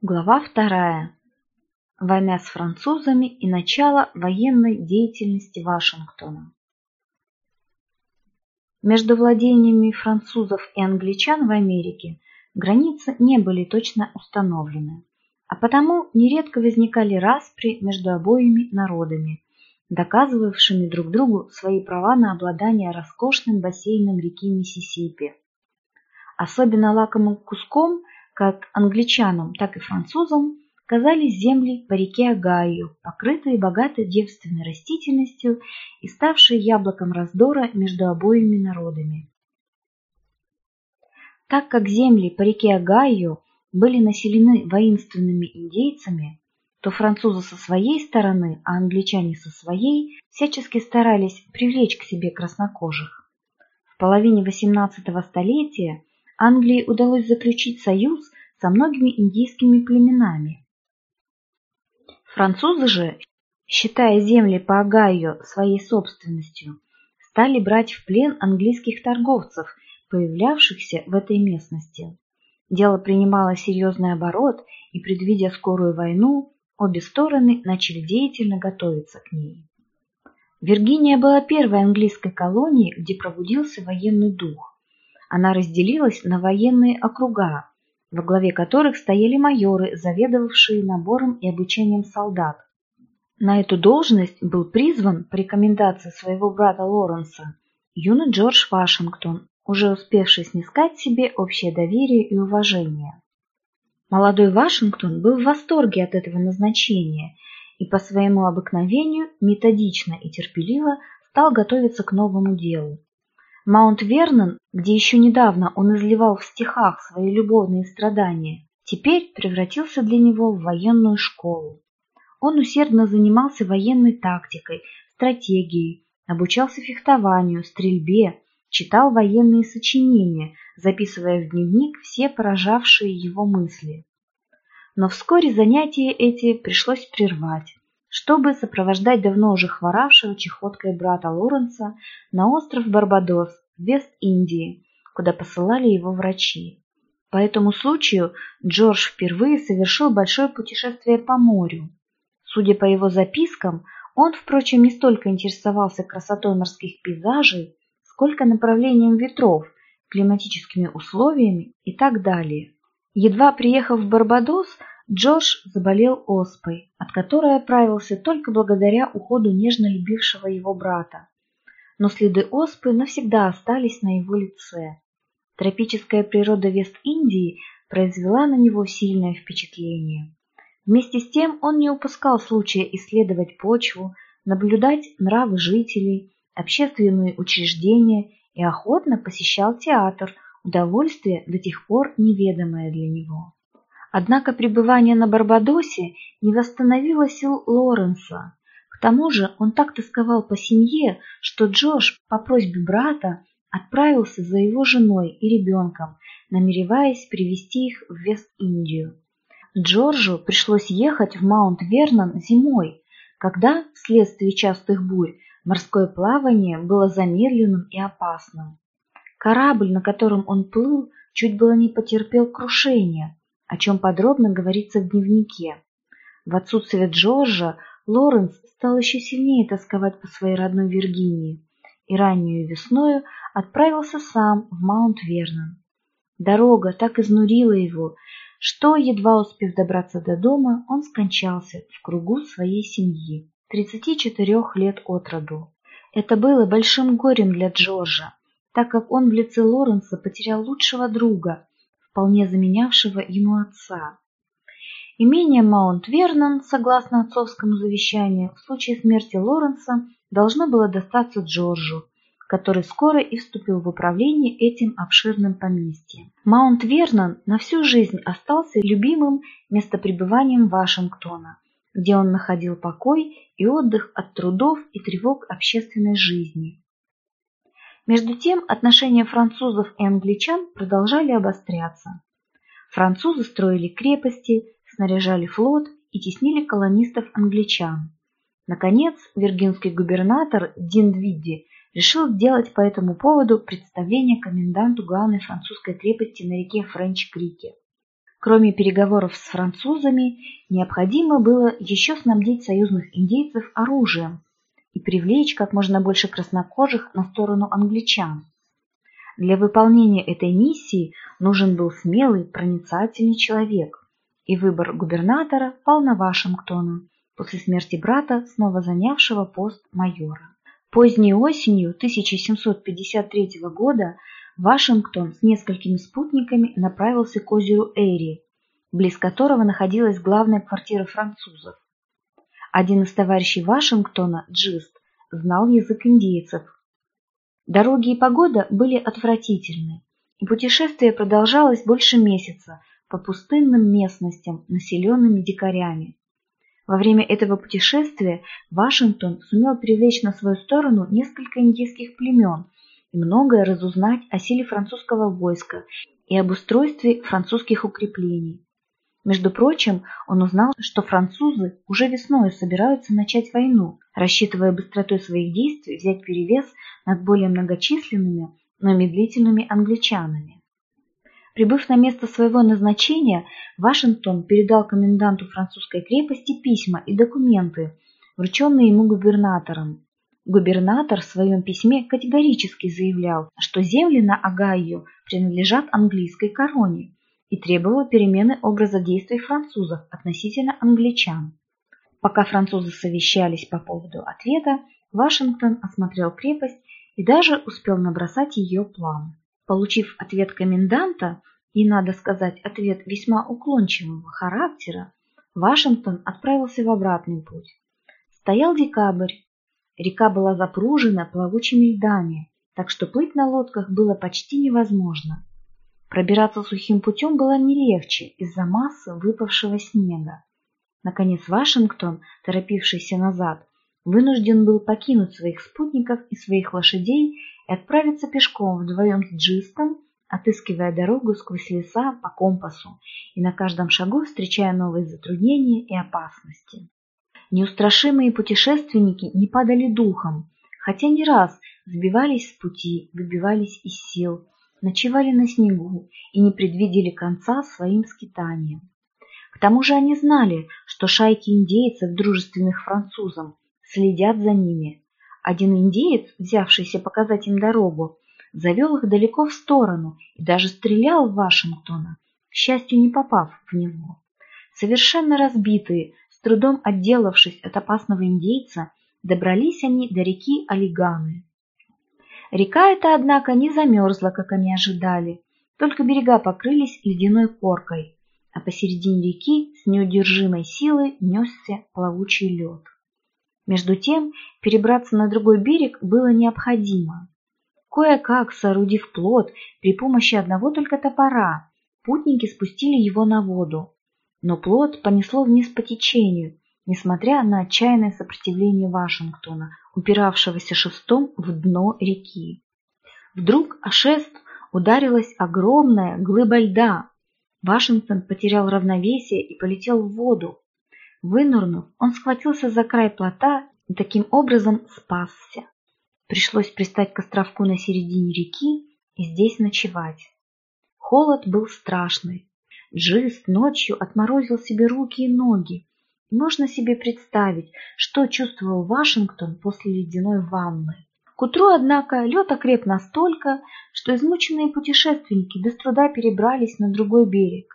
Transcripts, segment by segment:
Глава вторая. Война с французами и начало военной деятельности Вашингтона. Между владениями французов и англичан в Америке границы не были точно установлены, а потому нередко возникали распри между обоими народами, доказывавшими друг другу свои права на обладание роскошным бассейном реки Миссисипи. Особенно лакомым куском – как англичанам, так и французам казались земли по реке Огайо, покрытые богатой девственной растительностью и ставшие яблоком раздора между обоими народами. Так как земли по реке Огайо были населены воинственными индейцами, то французы со своей стороны, а англичане со своей всячески старались привлечь к себе краснокожих. В половине XVIII столетия Англии удалось заключить союз со многими индийскими племенами. Французы же, считая земли по Огайо своей собственностью, стали брать в плен английских торговцев, появлявшихся в этой местности. Дело принимало серьезный оборот, и, предвидя скорую войну, обе стороны начали деятельно готовиться к ней. Виргиния была первой английской колонией, где пробудился военный дух. Она разделилась на военные округа, во главе которых стояли майоры, заведовавшие набором и обучением солдат. На эту должность был призван по рекомендации своего брата Лоренса юный Джордж Вашингтон, уже успевший снискать себе общее доверие и уважение. Молодой Вашингтон был в восторге от этого назначения и по своему обыкновению методично и терпеливо стал готовиться к новому делу. Маунт-Вернон, где еще недавно он изливал в стихах свои любовные страдания, теперь превратился для него в военную школу. Он усердно занимался военной тактикой, стратегией, обучался фехтованию, стрельбе, читал военные сочинения, записывая в дневник все поражавшие его мысли. Но вскоре занятия эти пришлось прервать чтобы сопровождать давно уже хворавшего чехоткой брата Лоренса на остров Барбадос Вест-Индии, куда посылали его врачи. По этому случаю Джордж впервые совершил большое путешествие по морю. Судя по его запискам, он, впрочем, не столько интересовался красотой морских пейзажей, сколько направлением ветров, климатическими условиями и так далее. Едва приехав в Барбадос, Джош заболел оспой, от которой оправился только благодаря уходу нежно любившего его брата. Но следы оспы навсегда остались на его лице. Тропическая природа Вест-Индии произвела на него сильное впечатление. Вместе с тем он не упускал случая исследовать почву, наблюдать нравы жителей, общественные учреждения и охотно посещал театр, удовольствие до тех пор неведомое для него. Однако пребывание на Барбадосе не восстановило сил Лоренса. К тому же он так тосковал по семье, что Джош по просьбе брата отправился за его женой и ребенком, намереваясь привести их в Вест-Индию. Джорджу пришлось ехать в Маунт-Вернон зимой, когда, вследствие частых бурь, морское плавание было замедленным и опасным. Корабль, на котором он плыл, чуть было не потерпел крушения, о чем подробно говорится в дневнике. В отсутствие Джорджа Лоренс стал еще сильнее тосковать по своей родной Виргинии и раннюю весною отправился сам в Маунт-Вернон. Дорога так изнурила его, что, едва успев добраться до дома, он скончался в кругу своей семьи, 34 лет от роду. Это было большим горем для Джорджа, так как он в лице Лоренса потерял лучшего друга, вполне заменявшего ему отца. Имение Маунт-Вернон, согласно отцовскому завещанию, в случае смерти Лоренса должно было достаться Джорджу, который скоро и вступил в управление этим обширным поместьем. Маунт-Вернон на всю жизнь остался любимым местопребыванием Вашингтона, где он находил покой и отдых от трудов и тревог общественной жизни. Между тем отношения французов и англичан продолжали обостряться. Французы строили крепости, снаряжали флот и теснили колонистов-англичан. Наконец, виргинский губернатор Диндвиди решил сделать по этому поводу представление коменданту главной французской крепости на реке Френч-Крике. Кроме переговоров с французами, необходимо было еще снабдить союзных индейцев оружием и привлечь как можно больше краснокожих на сторону англичан. Для выполнения этой миссии нужен был смелый, проницательный человек, и выбор губернатора пал на Вашингтона, после смерти брата, снова занявшего пост майора. Поздней осенью 1753 года Вашингтон с несколькими спутниками направился к озеру Эри, близ которого находилась главная квартира французов. Один из товарищей Вашингтона, Джист, знал язык индейцев. Дороги и погода были отвратительны, и путешествие продолжалось больше месяца по пустынным местностям, населенными дикарями. Во время этого путешествия Вашингтон сумел привлечь на свою сторону несколько индейских племен – и многое разузнать о силе французского войска и об устройстве французских укреплений. Между прочим, он узнал, что французы уже весной собираются начать войну, рассчитывая быстротой своих действий взять перевес над более многочисленными, но медлительными англичанами. Прибыв на место своего назначения, Вашингтон передал коменданту французской крепости письма и документы, врученные ему губернатором, Губернатор в своем письме категорически заявлял, что земли на Огайо принадлежат английской короне и требовал перемены образа действий французов относительно англичан. Пока французы совещались по поводу ответа, Вашингтон осмотрел крепость и даже успел набросать ее план. Получив ответ коменданта, и, надо сказать, ответ весьма уклончивого характера, Вашингтон отправился в обратный путь. Стоял декабрь, Река была запружена плавучими льдами, так что плыть на лодках было почти невозможно. Пробираться сухим путем было не легче из-за массы выпавшего снега. Наконец Вашингтон, торопившийся назад, вынужден был покинуть своих спутников и своих лошадей и отправиться пешком вдвоем с Джистом, отыскивая дорогу сквозь леса по компасу и на каждом шагу встречая новые затруднения и опасности. Неустрашимые путешественники не падали духом, хотя не раз сбивались с пути, выбивались из сил, ночевали на снегу и не предвидели конца своим скитаниям. К тому же они знали, что шайки индейцев, дружественных французам, следят за ними. Один индеец, взявшийся показать им дорогу, завел их далеко в сторону и даже стрелял в Вашингтона, к счастью, не попав в него. Совершенно разбитые, с трудом отделавшись от опасного индейца, добрались они до реки Олиганы. Река эта, однако, не замерзла, как они ожидали, только берега покрылись ледяной коркой, а посередине реки с неудержимой силой несся плавучий лед. Между тем, перебраться на другой берег было необходимо. Кое-как, соорудив плот при помощи одного только топора, путники спустили его на воду, но плод понесло вниз по течению, несмотря на отчаянное сопротивление Вашингтона, упиравшегося шестом в дно реки. Вдруг о шест ударилась огромная глыба льда. Вашингтон потерял равновесие и полетел в воду. Вынырнув, он схватился за край плота и таким образом спасся. Пришлось пристать к островку на середине реки и здесь ночевать. Холод был страшный, Джист ночью отморозил себе руки и ноги. Можно себе представить, что чувствовал Вашингтон после ледяной ванны. К утру, однако, лед окреп настолько, что измученные путешественники без труда перебрались на другой берег.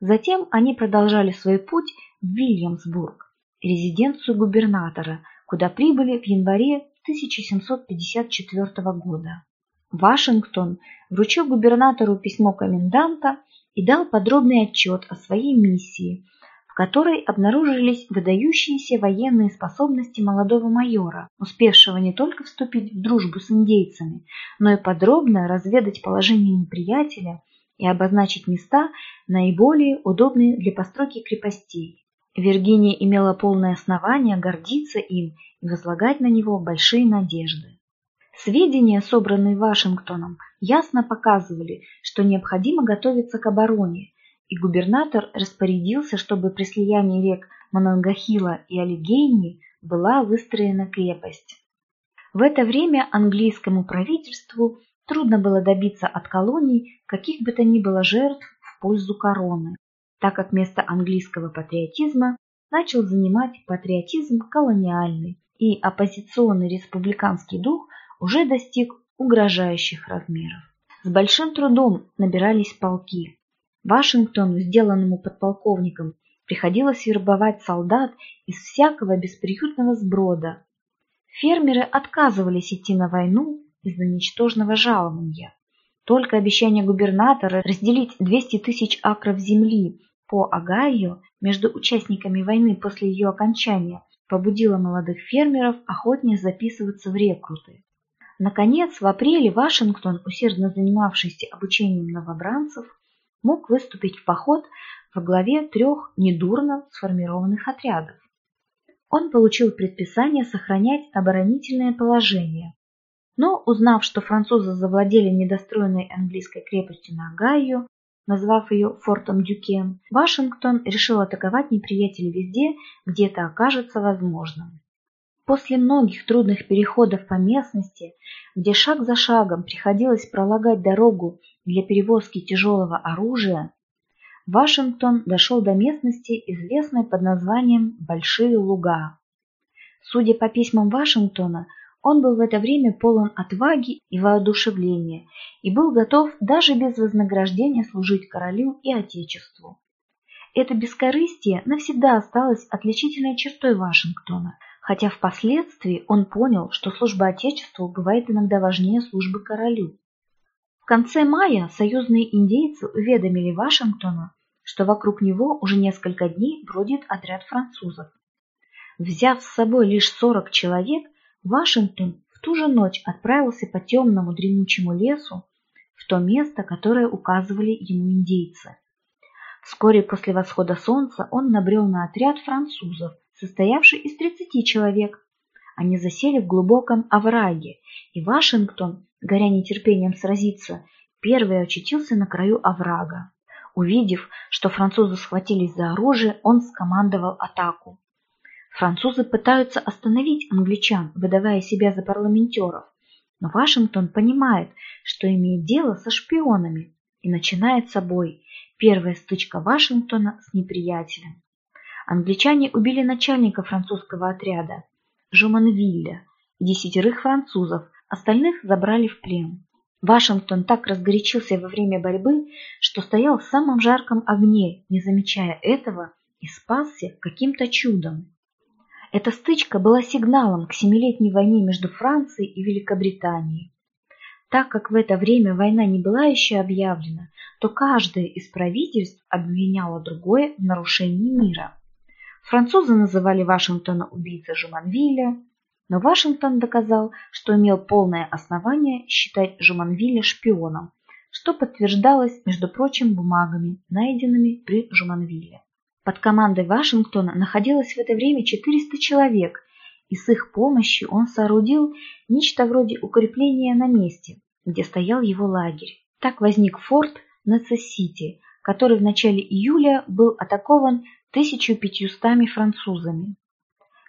Затем они продолжали свой путь в Вильямсбург, резиденцию губернатора, куда прибыли в январе 1754 года. Вашингтон вручил губернатору письмо коменданта и дал подробный отчет о своей миссии, в которой обнаружились выдающиеся военные способности молодого майора, успевшего не только вступить в дружбу с индейцами, но и подробно разведать положение неприятеля и обозначить места, наиболее удобные для постройки крепостей. Виргиния имела полное основание гордиться им и возлагать на него большие надежды. Сведения, собранные Вашингтоном, ясно показывали, что необходимо готовиться к обороне, и губернатор распорядился, чтобы при слиянии рек Монангахила и Алигейни была выстроена крепость. В это время английскому правительству трудно было добиться от колоний каких бы то ни было жертв в пользу короны. так как место английского патриотизма начал занимать патриотизм колониальный, и оппозиционный республиканский дух уже достиг угрожающих размеров. С большим трудом набирались полки. Вашингтону, сделанному подполковником, приходилось вербовать солдат из всякого бесприютного сброда. Фермеры отказывались идти на войну из-за ничтожного жалования. Только обещание губернатора разделить 200 тысяч акров земли по Огайо между участниками войны после ее окончания побудило молодых фермеров охотнее записываться в рекруты. Наконец, в апреле Вашингтон, усердно занимавшийся обучением новобранцев, мог выступить в поход во главе трех недурно сформированных отрядов. Он получил предписание сохранять оборонительное положение, но, узнав, что французы завладели недостроенной английской крепостью на Огайо, назвав ее фортом Дюкен, Вашингтон решил атаковать неприятеля везде, где это окажется возможным. После многих трудных переходов по местности, где шаг за шагом приходилось пролагать дорогу для перевозки тяжелого оружия, Вашингтон дошел до местности, известной под названием Большие Луга. Судя по письмам Вашингтона, он был в это время полон отваги и воодушевления и был готов даже без вознаграждения служить королю и отечеству. Это бескорыстие навсегда осталось отличительной чертой Вашингтона, хотя впоследствии он понял, что служба отечеству бывает иногда важнее службы королю. В конце мая союзные индейцы уведомили Вашингтона, что вокруг него уже несколько дней бродит отряд французов. Взяв с собой лишь 40 человек, Вашингтон в ту же ночь отправился по темному дремучему лесу в то место, которое указывали ему индейцы. Вскоре после восхода солнца он набрел на отряд французов, состоявший из 30 человек. Они засели в глубоком овраге, и Вашингтон, горя нетерпением сразиться, первый очутился на краю оврага. Увидев, что французы схватились за оружие, он скомандовал атаку. Французы пытаются остановить англичан, выдавая себя за парламентеров, но Вашингтон понимает, что имеет дело со шпионами, и начинает собой первая стычка Вашингтона с неприятелем. Англичане убили начальника французского отряда, Жуманвилля, и десятерых французов, остальных забрали в плен. Вашингтон так разгорячился во время борьбы, что стоял в самом жарком огне, не замечая этого, и спасся каким-то чудом. Эта стычка была сигналом к семилетней войне между Францией и Великобританией. Так как в это время война не была еще объявлена, то каждое из правительств обвиняло другое в нарушении мира. Французы называли Вашингтона убийцей Жуманвиля, но Вашингтон доказал, что имел полное основание считать Жуманвиля шпионом, что подтверждалось, между прочим, бумагами, найденными при Жуманвиле. Под командой Вашингтона находилось в это время 400 человек, и с их помощью он соорудил нечто вроде укрепления на месте, где стоял его лагерь. Так возник форт Несса-Сити, который в начале июля был атакован 1500 французами.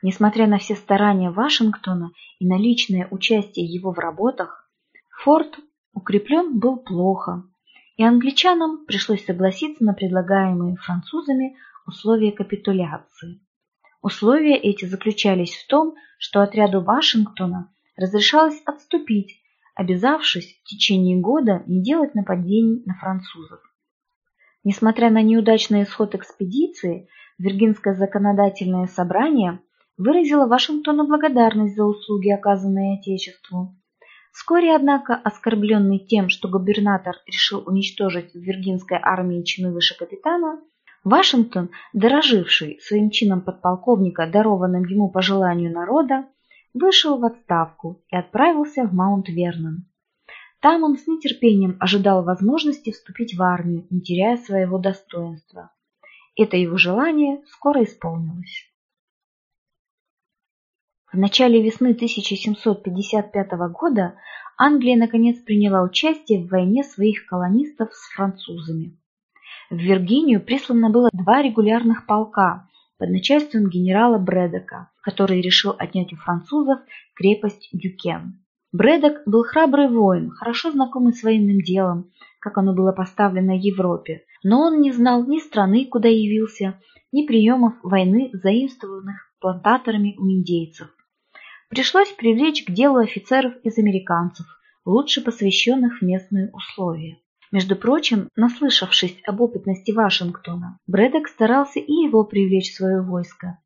Несмотря на все старания Вашингтона и на личное участие его в работах, форт укреплен был плохо, и англичанам пришлось согласиться на предлагаемые французами условия капитуляции. Условия эти заключались в том, что отряду Вашингтона разрешалось отступить, обязавшись в течение года не делать нападений на французов. Несмотря на неудачный исход экспедиции, Виргинское законодательное собрание выразило Вашингтону благодарность за услуги, оказанные Отечеству. Вскоре, однако, оскорбленный тем, что губернатор решил уничтожить в Виргинской армии чины выше капитана, Вашингтон, дороживший своим чином подполковника, дарованным ему по желанию народа, вышел в отставку и отправился в Маунт-Вернон. Там он с нетерпением ожидал возможности вступить в армию, не теряя своего достоинства. Это его желание скоро исполнилось. В начале весны 1755 года Англия наконец приняла участие в войне своих колонистов с французами. В Виргинию прислано было два регулярных полка под начальством генерала Брэдока, который решил отнять у французов крепость Дюкен. Брэдок был храбрый воин, хорошо знакомый с военным делом, как оно было поставлено в Европе, Но он не знал ни страны, куда явился, ни приемов войны, заимствованных плантаторами у индейцев. Пришлось привлечь к делу офицеров из американцев, лучше посвященных в местные условия. Между прочим, наслышавшись об опытности Вашингтона, Брэдок старался и его привлечь в свое войско.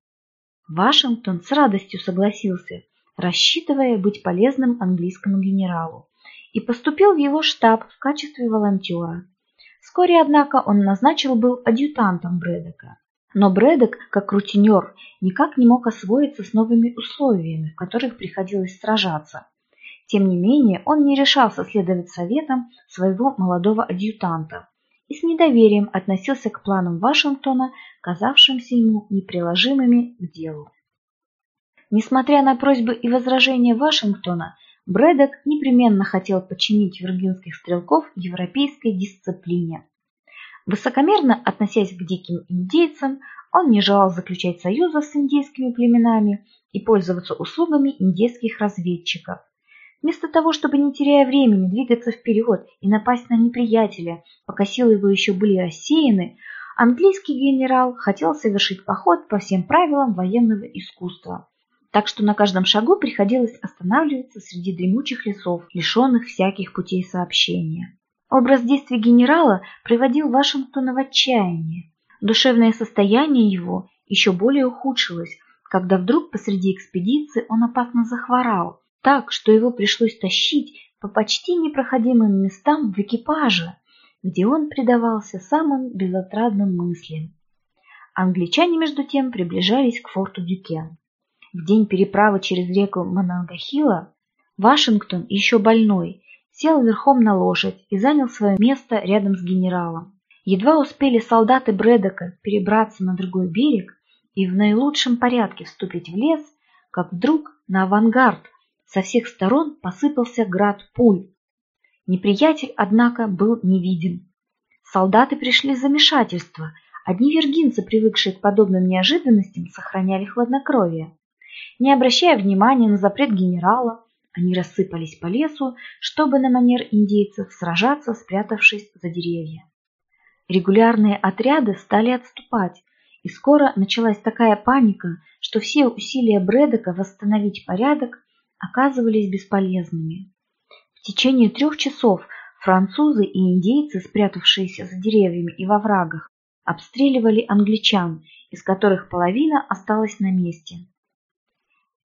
Вашингтон с радостью согласился, рассчитывая быть полезным английскому генералу, и поступил в его штаб в качестве волонтера. Вскоре, однако, он назначил был адъютантом Брэдока. Но Брэдок, как рутинер, никак не мог освоиться с новыми условиями, в которых приходилось сражаться. Тем не менее, он не решался следовать советам своего молодого адъютанта и с недоверием относился к планам Вашингтона, казавшимся ему неприложимыми к делу. Несмотря на просьбы и возражения Вашингтона, Брэдок непременно хотел подчинить виргинских стрелков европейской дисциплине. Высокомерно относясь к диким индейцам, он не желал заключать союзов с индейскими племенами и пользоваться услугами индейских разведчиков. Вместо того, чтобы не теряя времени двигаться вперед и напасть на неприятеля, пока силы его еще были рассеяны, английский генерал хотел совершить поход по всем правилам военного искусства. Так что на каждом шагу приходилось останавливаться среди дремучих лесов, лишенных всяких путей сообщения. Образ действий генерала приводил Вашингтона в отчаяние. Душевное состояние его еще более ухудшилось, когда вдруг посреди экспедиции он опасно захворал, так, что его пришлось тащить по почти непроходимым местам в экипаже, где он предавался самым безотрадным мыслям. Англичане, между тем, приближались к форту Дюкен. В день переправы через реку Монангахила Вашингтон, еще больной, сел верхом на лошадь и занял свое место рядом с генералом. Едва успели солдаты Брэдока перебраться на другой берег и в наилучшем порядке вступить в лес, как вдруг на авангард со всех сторон посыпался град пуль. Неприятель, однако, был невидим. Солдаты пришли в замешательство. Одни вергинцы, привыкшие к подобным неожиданностям, сохраняли хладнокровие. Не обращая внимания на запрет генерала, они рассыпались по лесу, чтобы на манер индейцев сражаться, спрятавшись за деревья. Регулярные отряды стали отступать, и скоро началась такая паника, что все усилия Брэдока восстановить порядок оказывались бесполезными. В течение трех часов французы и индейцы, спрятавшиеся за деревьями и во врагах, обстреливали англичан, из которых половина осталась на месте.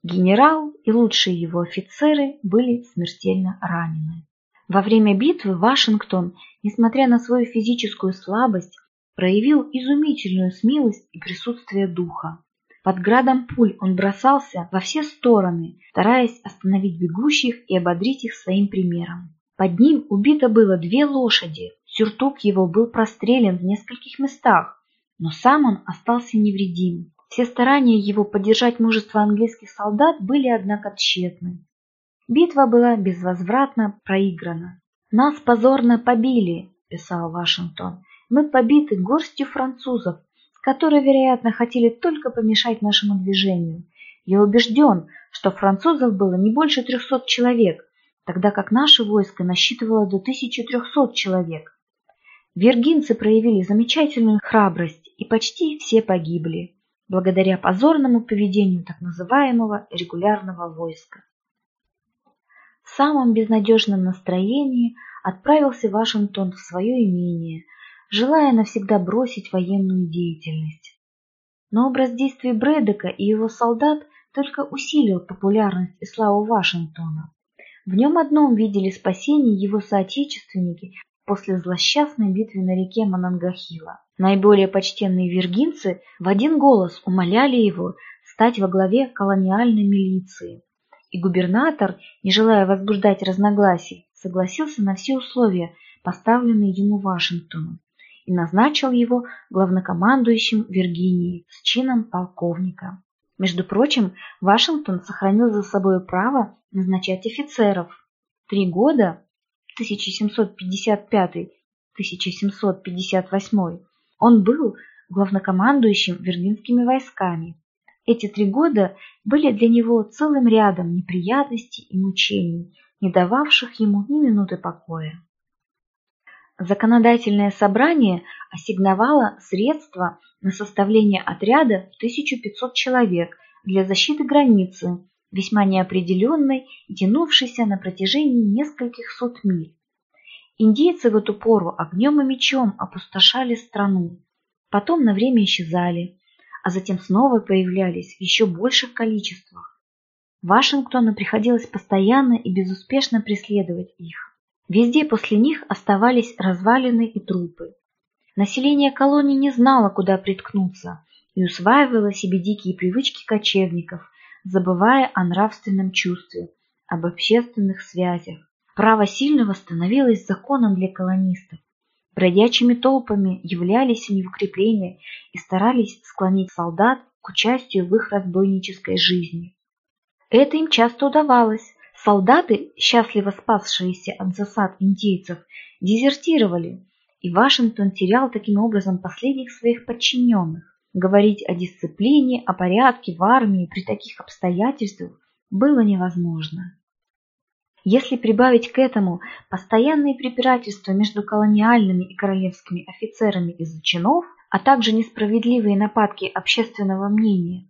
Генерал и лучшие его офицеры были смертельно ранены. Во время битвы Вашингтон, несмотря на свою физическую слабость, проявил изумительную смелость и присутствие духа. Под градом пуль он бросался во все стороны, стараясь остановить бегущих и ободрить их своим примером. Под ним убито было две лошади, сюртук его был прострелен в нескольких местах, но сам он остался невредим. Все старания его поддержать мужество английских солдат были, однако, тщетны. Битва была безвозвратно проиграна. «Нас позорно побили», – писал Вашингтон. «Мы побиты горстью французов, которые, вероятно, хотели только помешать нашему движению. Я убежден, что французов было не больше трехсот человек, тогда как наше войско насчитывало до 1300 человек. Вергинцы проявили замечательную храбрость, и почти все погибли, благодаря позорному поведению так называемого регулярного войска. В самом безнадежном настроении отправился Вашингтон в свое имение, желая навсегда бросить военную деятельность. Но образ действий Брэдека и его солдат только усилил популярность и славу Вашингтона. В нем одном видели спасение его соотечественники после злосчастной битвы на реке Монангахила. Наиболее почтенные виргинцы в один голос умоляли его стать во главе колониальной милиции. И губернатор, не желая возбуждать разногласий, согласился на все условия, поставленные ему Вашингтоном и назначил его главнокомандующим Виргинии с чином полковника. Между прочим, Вашингтон сохранил за собой право назначать офицеров. Три года 1755-1758 он был главнокомандующим виргинскими войсками. Эти три года были для него целым рядом неприятностей и мучений, не дававших ему ни минуты покоя. Законодательное собрание ассигновало средства на составление отряда в 1500 человек для защиты границы, весьма неопределенной и тянувшейся на протяжении нескольких сот миль. Индейцы в эту пору огнем и мечом опустошали страну, потом на время исчезали, а затем снова появлялись в еще больших количествах. Вашингтону приходилось постоянно и безуспешно преследовать их. Везде после них оставались развалины и трупы. Население колонии не знало, куда приткнуться, и усваивало себе дикие привычки кочевников, забывая о нравственном чувстве, об общественных связях. Право сильного становилось законом для колонистов. Бродячими толпами являлись они в укрепления и старались склонить солдат к участию в их разбойнической жизни. Это им часто удавалось, Солдаты, счастливо спасшиеся от засад индейцев, дезертировали, и Вашингтон терял таким образом последних своих подчиненных. Говорить о дисциплине, о порядке в армии при таких обстоятельствах было невозможно. Если прибавить к этому постоянные препирательства между колониальными и королевскими офицерами из чинов, а также несправедливые нападки общественного мнения,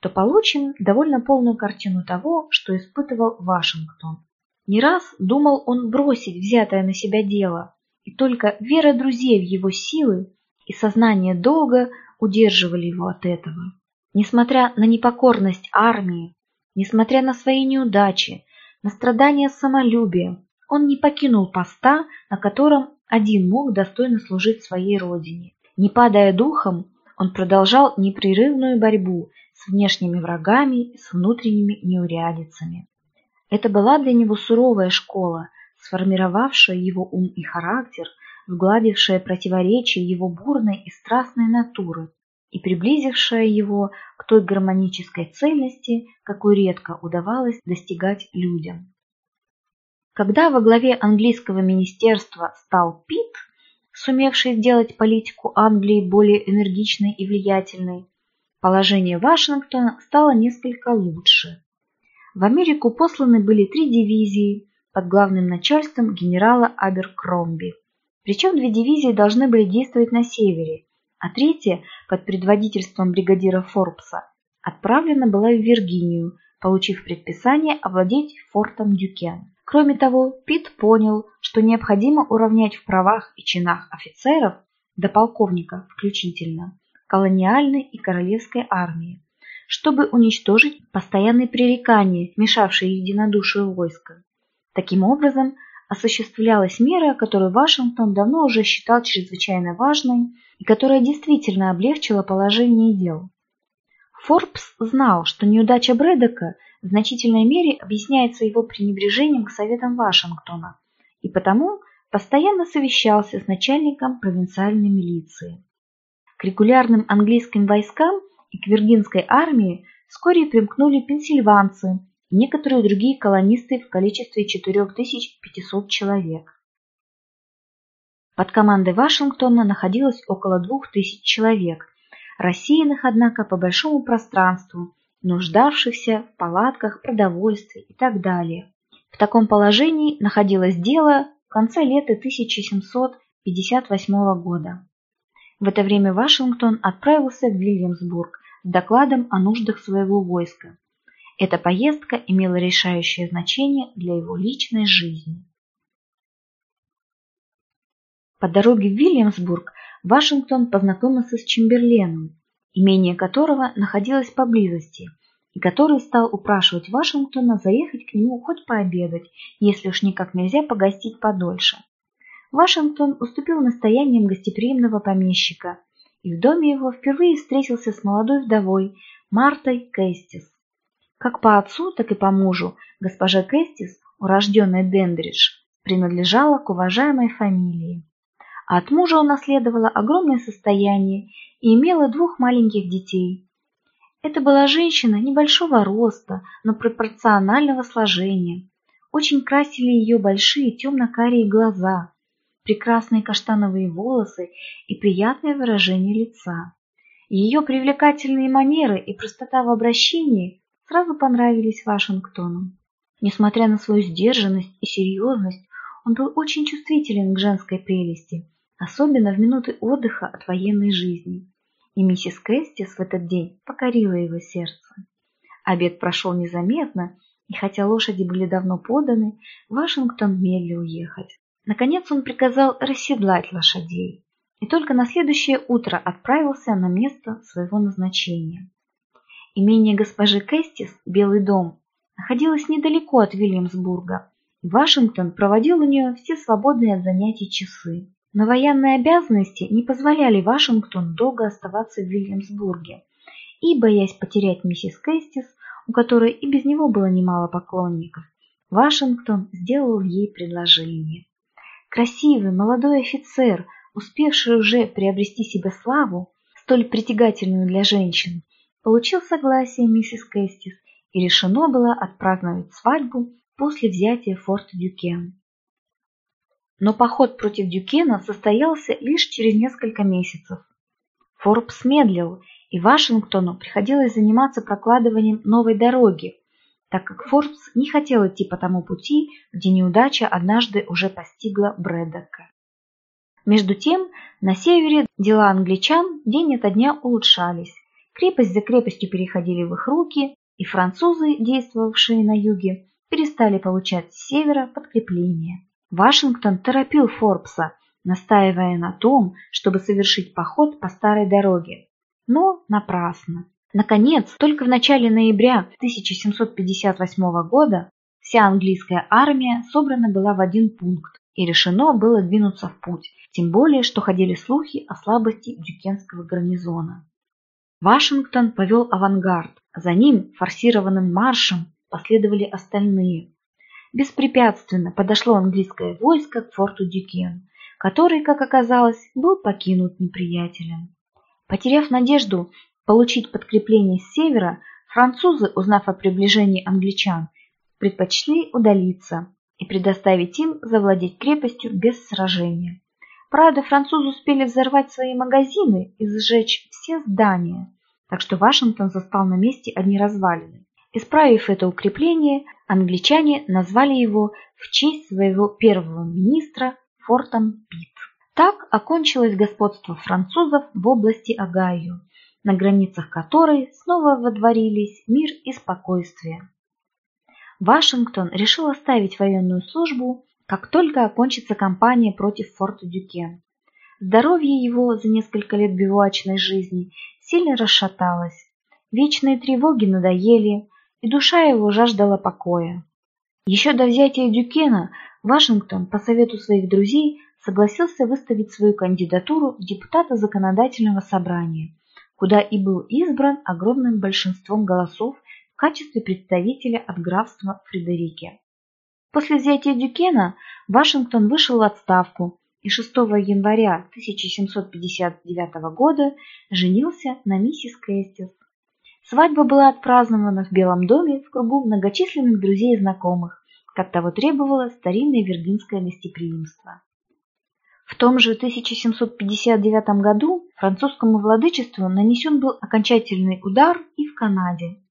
то получим довольно полную картину того, что испытывал Вашингтон. Не раз думал он бросить взятое на себя дело, и только вера друзей в его силы и сознание долга удерживали его от этого. Несмотря на непокорность армии, несмотря на свои неудачи, на страдания самолюбия, он не покинул поста, на котором один мог достойно служить своей родине. Не падая духом, он продолжал непрерывную борьбу с внешними врагами и с внутренними неурядицами. Это была для него суровая школа, сформировавшая его ум и характер, сгладившая противоречия его бурной и страстной натуры и приблизившая его к той гармонической цельности, какой редко удавалось достигать людям. Когда во главе английского министерства стал Пит, сумевший сделать политику Англии более энергичной и влиятельной, Положение Вашингтона стало несколько лучше. В Америку посланы были три дивизии под главным начальством генерала Аберкромби. Причем две дивизии должны были действовать на севере, а третья под предводительством бригадира Форбса отправлена была в Виргинию, получив предписание овладеть фортом Дюкен. Кроме того, Пит понял, что необходимо уравнять в правах и чинах офицеров до полковника включительно колониальной и королевской армии, чтобы уничтожить постоянные пререкания, мешавшие единодушию войска. Таким образом, осуществлялась мера, которую Вашингтон давно уже считал чрезвычайно важной и которая действительно облегчила положение дел. Форбс знал, что неудача Брэдока в значительной мере объясняется его пренебрежением к советам Вашингтона, и потому постоянно совещался с начальником провинциальной милиции. К регулярным английским войскам и к Виргинской армии вскоре примкнули пенсильванцы и некоторые другие колонисты в количестве 4500 человек. Под командой Вашингтона находилось около 2000 человек, рассеянных, однако, по большому пространству, нуждавшихся в палатках, продовольствии и так далее. В таком положении находилось дело в конце лета 1758 года. В это время Вашингтон отправился в Вильямсбург с докладом о нуждах своего войска. Эта поездка имела решающее значение для его личной жизни. По дороге в Вильямсбург Вашингтон познакомился с Чемберленом, имение которого находилось поблизости, и который стал упрашивать Вашингтона заехать к нему хоть пообедать, если уж никак нельзя погостить подольше. Вашингтон уступил настояниям гостеприимного помещика, и в доме его впервые встретился с молодой вдовой Мартой Кэстис. Как по отцу, так и по мужу госпожа Кэстис, урожденная Дендридж, принадлежала к уважаемой фамилии. От мужа унаследовала огромное состояние и имела двух маленьких детей. Это была женщина небольшого роста, но пропорционального сложения. Очень красили ее большие темно-карие глаза, прекрасные каштановые волосы и приятное выражение лица. Ее привлекательные манеры и простота в обращении сразу понравились Вашингтону. Несмотря на свою сдержанность и серьезность, Он был очень чувствителен к женской прелести, особенно в минуты отдыха от военной жизни. И миссис Кэстис в этот день покорила его сердце. Обед прошел незаметно, и хотя лошади были давно поданы, Вашингтон медлил уехать. Наконец он приказал расседлать лошадей и только на следующее утро отправился на место своего назначения. Имение госпожи Кэстис, Белый дом, находилось недалеко от Вильямсбурга, и Вашингтон проводил у нее все свободные от занятий часы. Но военные обязанности не позволяли Вашингтону долго оставаться в Вильямсбурге, и, боясь потерять миссис Кэстис, у которой и без него было немало поклонников, Вашингтон сделал ей предложение. Красивый молодой офицер, успевший уже приобрести себе славу, столь притягательную для женщин, получил согласие миссис Кэстис, и решено было отпраздновать свадьбу после взятия форта Дюкен. Но поход против Дюкена состоялся лишь через несколько месяцев. Форбс медлил, и Вашингтону приходилось заниматься прокладыванием новой дороги, так как Форбс не хотел идти по тому пути, где неудача однажды уже постигла Брэддока. Между тем, на севере дела англичан день ото дня улучшались. Крепость за крепостью переходили в их руки, и французы, действовавшие на юге, перестали получать с севера подкрепление. Вашингтон торопил Форбса, настаивая на том, чтобы совершить поход по старой дороге. Но напрасно. Наконец, только в начале ноября 1758 года вся английская армия собрана была в один пункт, и решено было двинуться в путь, тем более, что ходили слухи о слабости дюкенского гарнизона. Вашингтон повел авангард, за ним форсированным маршем последовали остальные. Беспрепятственно подошло английское войско к форту Дюкен, который, как оказалось, был покинут неприятелем. Потеряв надежду получить подкрепление с севера, французы, узнав о приближении англичан, предпочли удалиться и предоставить им завладеть крепостью без сражения. Правда, французы успели взорвать свои магазины и сжечь все здания, так что Вашингтон застал на месте одни развалины. Исправив это укрепление, англичане назвали его в честь своего первого министра Фортом Пит. Так окончилось господство французов в области Огайо, на границах которой снова водворились мир и спокойствие. Вашингтон решил оставить военную службу, как только окончится кампания против форта Дюкен. Здоровье его за несколько лет бивуачной жизни сильно расшаталось. Вечные тревоги надоели, и душа его жаждала покоя. Еще до взятия Дюкена Вашингтон по совету своих друзей согласился выставить свою кандидатуру в депутата законодательного собрания, куда и был избран огромным большинством голосов в качестве представителя от графства Фредерике. После взятия Дюкена Вашингтон вышел в отставку и 6 января 1759 года женился на миссис Кэстис. Свадьба была отпразднована в Белом доме в кругу многочисленных друзей и знакомых, как того требовало старинное виргинское гостеприимство. В том же 1759 году французскому владычеству нанесен был окончательный удар и в Канаде.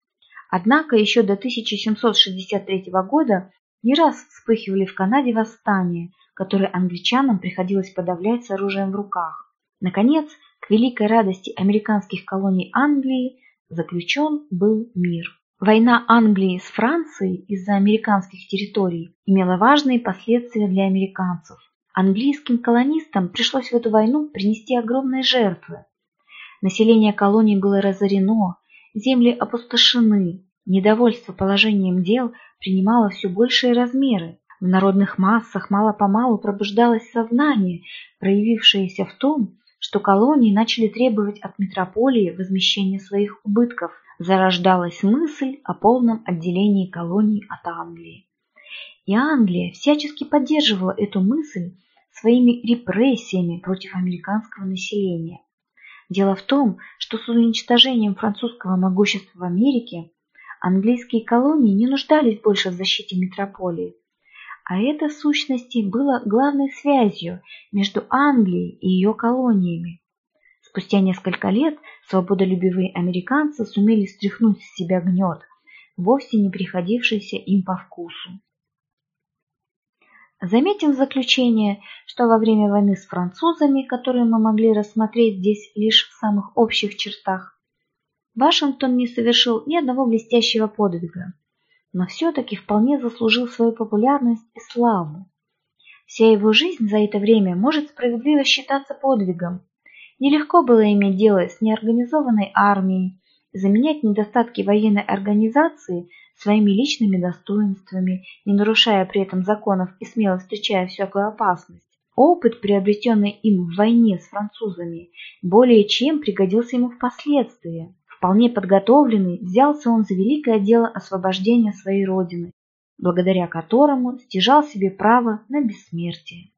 Однако еще до 1763 года не раз вспыхивали в Канаде восстания, которые англичанам приходилось подавлять с оружием в руках. Наконец, к великой радости американских колоний Англии заключен был мир. Война Англии с Францией из-за американских территорий имела важные последствия для американцев. Английским колонистам пришлось в эту войну принести огромные жертвы. Население колоний было разорено, земли опустошены, недовольство положением дел принимало все большие размеры. В народных массах мало-помалу пробуждалось сознание, проявившееся в том, что колонии начали требовать от метрополии возмещения своих убытков, зарождалась мысль о полном отделении колоний от Англии. И Англия всячески поддерживала эту мысль своими репрессиями против американского населения. Дело в том, что с уничтожением французского могущества в Америке английские колонии не нуждались больше в защите метрополии, а это в сущности было главной связью между Англией и ее колониями. Спустя несколько лет свободолюбивые американцы сумели стряхнуть с себя гнет, вовсе не приходившийся им по вкусу. Заметим в заключение, что во время войны с французами, которую мы могли рассмотреть здесь лишь в самых общих чертах, Вашингтон не совершил ни одного блестящего подвига, но все-таки вполне заслужил свою популярность и славу. Вся его жизнь за это время может справедливо считаться подвигом. Нелегко было иметь дело с неорганизованной армией, заменять недостатки военной организации своими личными достоинствами, не нарушая при этом законов и смело встречая всякую опасность. Опыт, приобретенный им в войне с французами, более чем пригодился ему впоследствии. Вполне подготовленный, взялся он за великое дело освобождения своей родины, благодаря которому стяжал себе право на бессмертие.